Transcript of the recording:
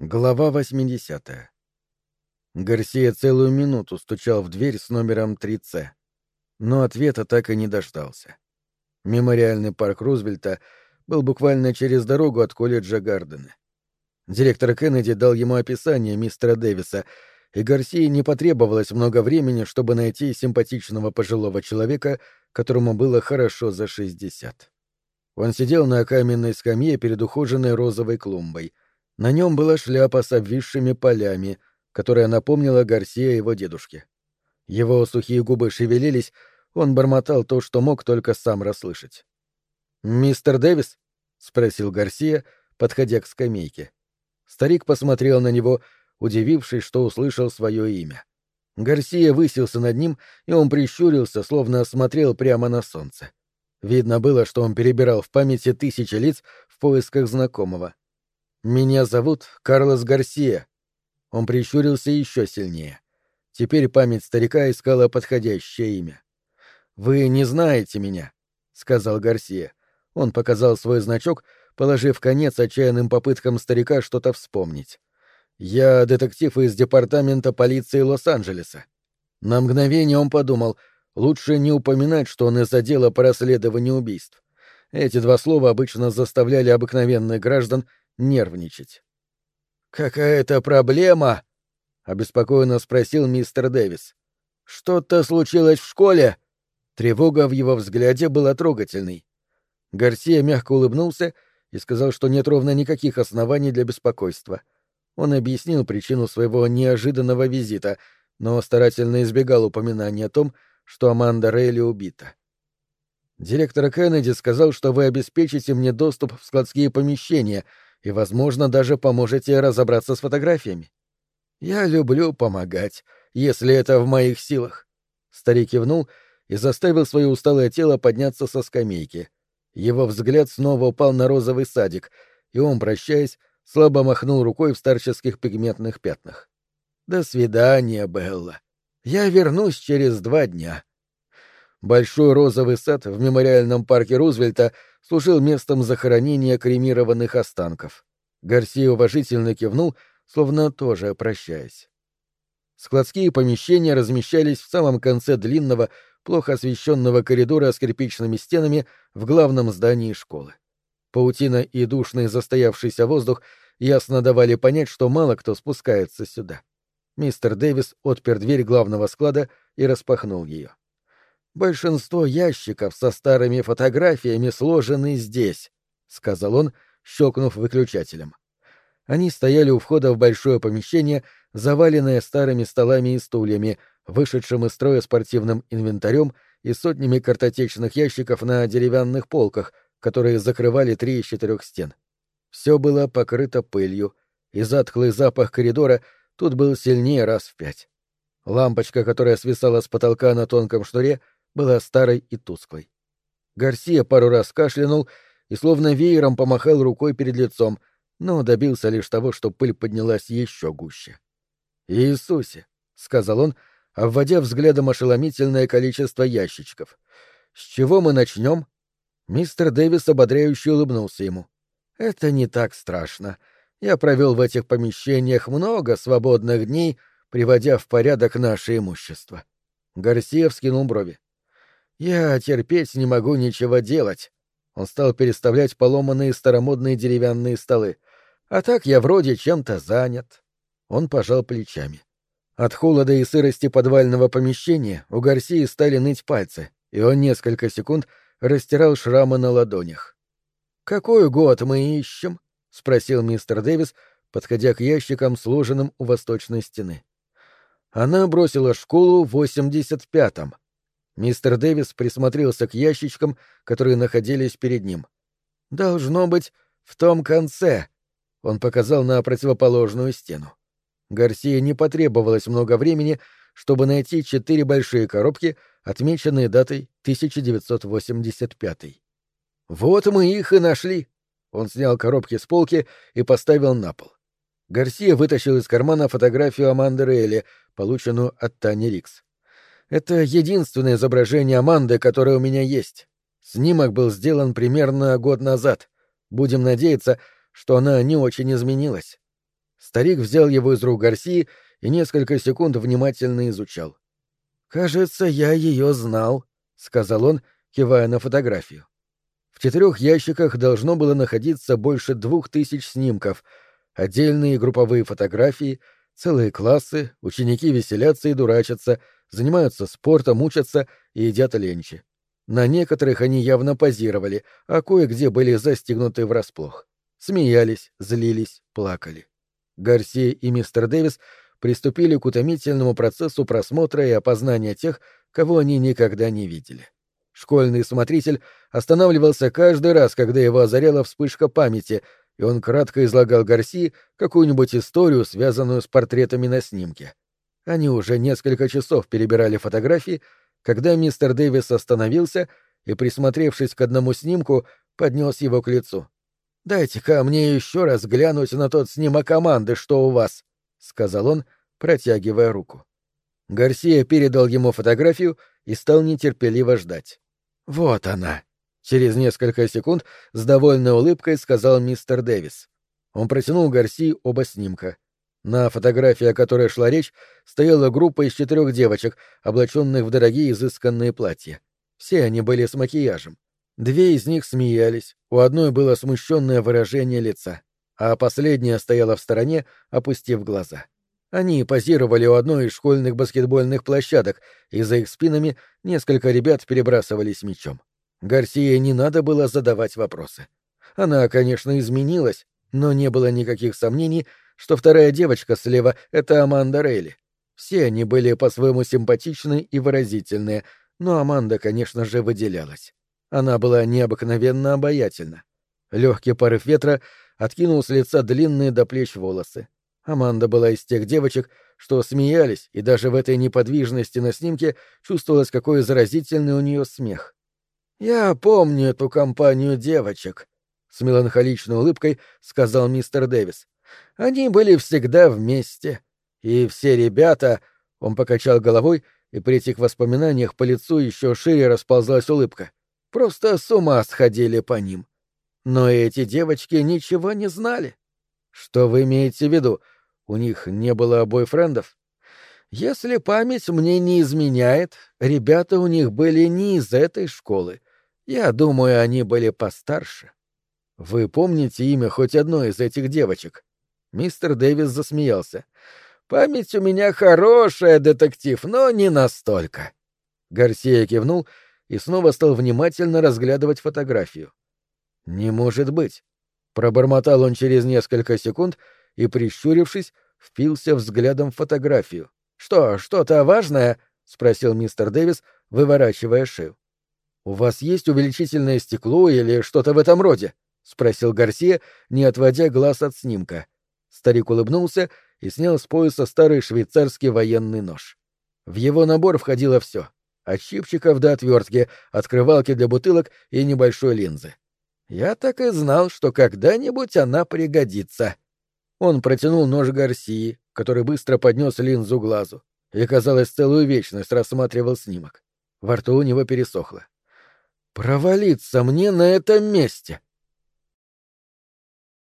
Глава 80. Гарсия целую минуту стучал в дверь с номером 3С, но ответа так и не дождался. Мемориальный парк Рузвельта был буквально через дорогу от колледжа Гардена. Директор Кеннеди дал ему описание мистера Дэвиса, и Гарсии не потребовалось много времени, чтобы найти симпатичного пожилого человека, которому было хорошо за 60. Он сидел на каменной скамье перед ухоженной розовой клумбой — на нем была шляпа с обвисшими полями, которая напомнила Гарсия его дедушке. Его сухие губы шевелились, он бормотал то, что мог только сам расслышать. «Мистер Дэвис?» — спросил Гарсия, подходя к скамейке. Старик посмотрел на него, удивившись, что услышал свое имя. Гарсия высился над ним, и он прищурился, словно смотрел прямо на солнце. Видно было, что он перебирал в памяти тысячи лиц в поисках знакомого. «Меня зовут Карлос Гарсия». Он прищурился еще сильнее. Теперь память старика искала подходящее имя. «Вы не знаете меня», — сказал Гарсия. Он показал свой значок, положив конец отчаянным попыткам старика что-то вспомнить. «Я детектив из департамента полиции Лос-Анджелеса». На мгновение он подумал, лучше не упоминать, что он из отдела по расследованию убийств. Эти два слова обычно заставляли обыкновенных граждан нервничать. «Какая-то проблема?» — обеспокоенно спросил мистер Дэвис. «Что-то случилось в школе?» Тревога в его взгляде была трогательной. Гарсия мягко улыбнулся и сказал, что нет ровно никаких оснований для беспокойства. Он объяснил причину своего неожиданного визита, но старательно избегал упоминания о том, что Аманда Рейли убита. Директор Кеннеди сказал, что вы обеспечите мне доступ в складские помещения — и, возможно, даже поможете разобраться с фотографиями. Я люблю помогать, если это в моих силах. Старик кивнул и заставил свое усталое тело подняться со скамейки. Его взгляд снова упал на розовый садик, и он, прощаясь, слабо махнул рукой в старческих пигментных пятнах. «До свидания, Белла. Я вернусь через два дня». Большой розовый сад в мемориальном парке Рузвельта служил местом захоронения кремированных останков. Гарсия уважительно кивнул, словно тоже прощаясь. Складские помещения размещались в самом конце длинного, плохо освещенного коридора с кирпичными стенами в главном здании школы. Паутина и душный застоявшийся воздух ясно давали понять, что мало кто спускается сюда. Мистер Дэвис отпер дверь главного склада и распахнул ее. Большинство ящиков со старыми фотографиями сложены здесь, сказал он, щелкнув выключателем. Они стояли у входа в большое помещение, заваленное старыми столами и стульями, вышедшим из строя спортивным инвентарем и сотнями картотечных ящиков на деревянных полках, которые закрывали три из четырех стен. Все было покрыто пылью, и затхлый запах коридора тут был сильнее раз в пять. Лампочка, которая свисала с потолка на тонком шнуре, была старой и тусклой. Гарсия пару раз кашлянул и словно веером помахал рукой перед лицом, но добился лишь того, что пыль поднялась еще гуще. «Иисусе!» — сказал он, обводя взглядом ошеломительное количество ящичков. «С чего мы начнем?» Мистер Дэвис ободряюще улыбнулся ему. «Это не так страшно. Я провел в этих помещениях много свободных дней, приводя в порядок наше имущество». Гарсия вскинул брови. Я терпеть не могу ничего делать. Он стал переставлять поломанные старомодные деревянные столы. А так я вроде чем-то занят. Он пожал плечами. От холода и сырости подвального помещения у Гарсии стали ныть пальцы, и он несколько секунд растирал шрамы на ладонях. «Какой год мы ищем?» — спросил мистер Дэвис, подходя к ящикам, сложенным у восточной стены. Она бросила школу в восемьдесят пятом. Мистер Дэвис присмотрелся к ящичкам, которые находились перед ним. «Должно быть, в том конце», — он показал на противоположную стену. Гарсия не потребовалось много времени, чтобы найти четыре большие коробки, отмеченные датой 1985. «Вот мы их и нашли!» Он снял коробки с полки и поставил на пол. Гарсия вытащил из кармана фотографию Аманды Рейли, полученную от Тани Рикс. Это единственное изображение Аманды, которое у меня есть. Снимок был сделан примерно год назад. Будем надеяться, что она не очень изменилась. Старик взял его из рук Гарсии и несколько секунд внимательно изучал. «Кажется, я ее знал», — сказал он, кивая на фотографию. В четырех ящиках должно было находиться больше двух тысяч снимков, отдельные групповые фотографии, целые классы, ученики веселятся и дурачатся, занимаются спортом, учатся и едят ленчи. На некоторых они явно позировали, а кое-где были застигнуты врасплох. Смеялись, злились, плакали. Гарсия и мистер Дэвис приступили к утомительному процессу просмотра и опознания тех, кого они никогда не видели. Школьный смотритель останавливался каждый раз, когда его озаряла вспышка памяти, и он кратко излагал Гарсии какую-нибудь историю, связанную с портретами на снимке. Они уже несколько часов перебирали фотографии, когда мистер Дэвис остановился и, присмотревшись к одному снимку, поднес его к лицу. «Дайте-ка мне еще раз глянуть на тот снимок команды, что у вас», — сказал он, протягивая руку. Гарсия передал ему фотографию и стал нетерпеливо ждать. «Вот она», — через несколько секунд с довольной улыбкой сказал мистер Дэвис. Он протянул Гарсии оба снимка. На фотографии, о которой шла речь, стояла группа из четырех девочек, облаченных в дорогие изысканные платья. Все они были с макияжем. Две из них смеялись, у одной было смущенное выражение лица, а последняя стояла в стороне, опустив глаза. Они позировали у одной из школьных баскетбольных площадок, и за их спинами несколько ребят перебрасывались мячом. Гарсия не надо было задавать вопросы. Она, конечно, изменилась, но не было никаких сомнений, что вторая девочка слева — это Аманда Рейли. Все они были по-своему симпатичны и выразительные, но Аманда, конечно же, выделялась. Она была необыкновенно обаятельна. Легкий порыв ветра откинул с лица длинные до плеч волосы. Аманда была из тех девочек, что смеялись, и даже в этой неподвижности на снимке чувствовалось, какой заразительный у нее смех. «Я помню эту компанию девочек», — с меланхоличной улыбкой сказал мистер Дэвис. «Они были всегда вместе. И все ребята...» — он покачал головой, и при этих воспоминаниях по лицу еще шире расползлась улыбка. Просто с ума сходили по ним. Но эти девочки ничего не знали. Что вы имеете в виду? У них не было бойфрендов? Если память мне не изменяет, ребята у них были не из этой школы. Я думаю, они были постарше. Вы помните имя хоть одной из этих девочек? Мистер Дэвис засмеялся. Память у меня хорошая, детектив, но не настолько. Гарсия кивнул и снова стал внимательно разглядывать фотографию. «Не может быть!» — пробормотал он через несколько секунд и, прищурившись, впился взглядом в фотографию. «Что, что-то важное?» — спросил мистер Дэвис, выворачивая шею. «У вас есть увеличительное стекло или что-то в этом роде?» — спросил Гарсия, не отводя глаз от снимка. Старик улыбнулся и снял с пояса старый швейцарский военный нож. В его набор входило все от щипчиков до отвертки, открывалки для бутылок и небольшой линзы. Я так и знал, что когда-нибудь она пригодится. Он протянул нож Гарсии, который быстро поднес линзу глазу, и, казалось, целую вечность рассматривал снимок. Во рту у него пересохло. «Провалиться мне на этом месте!»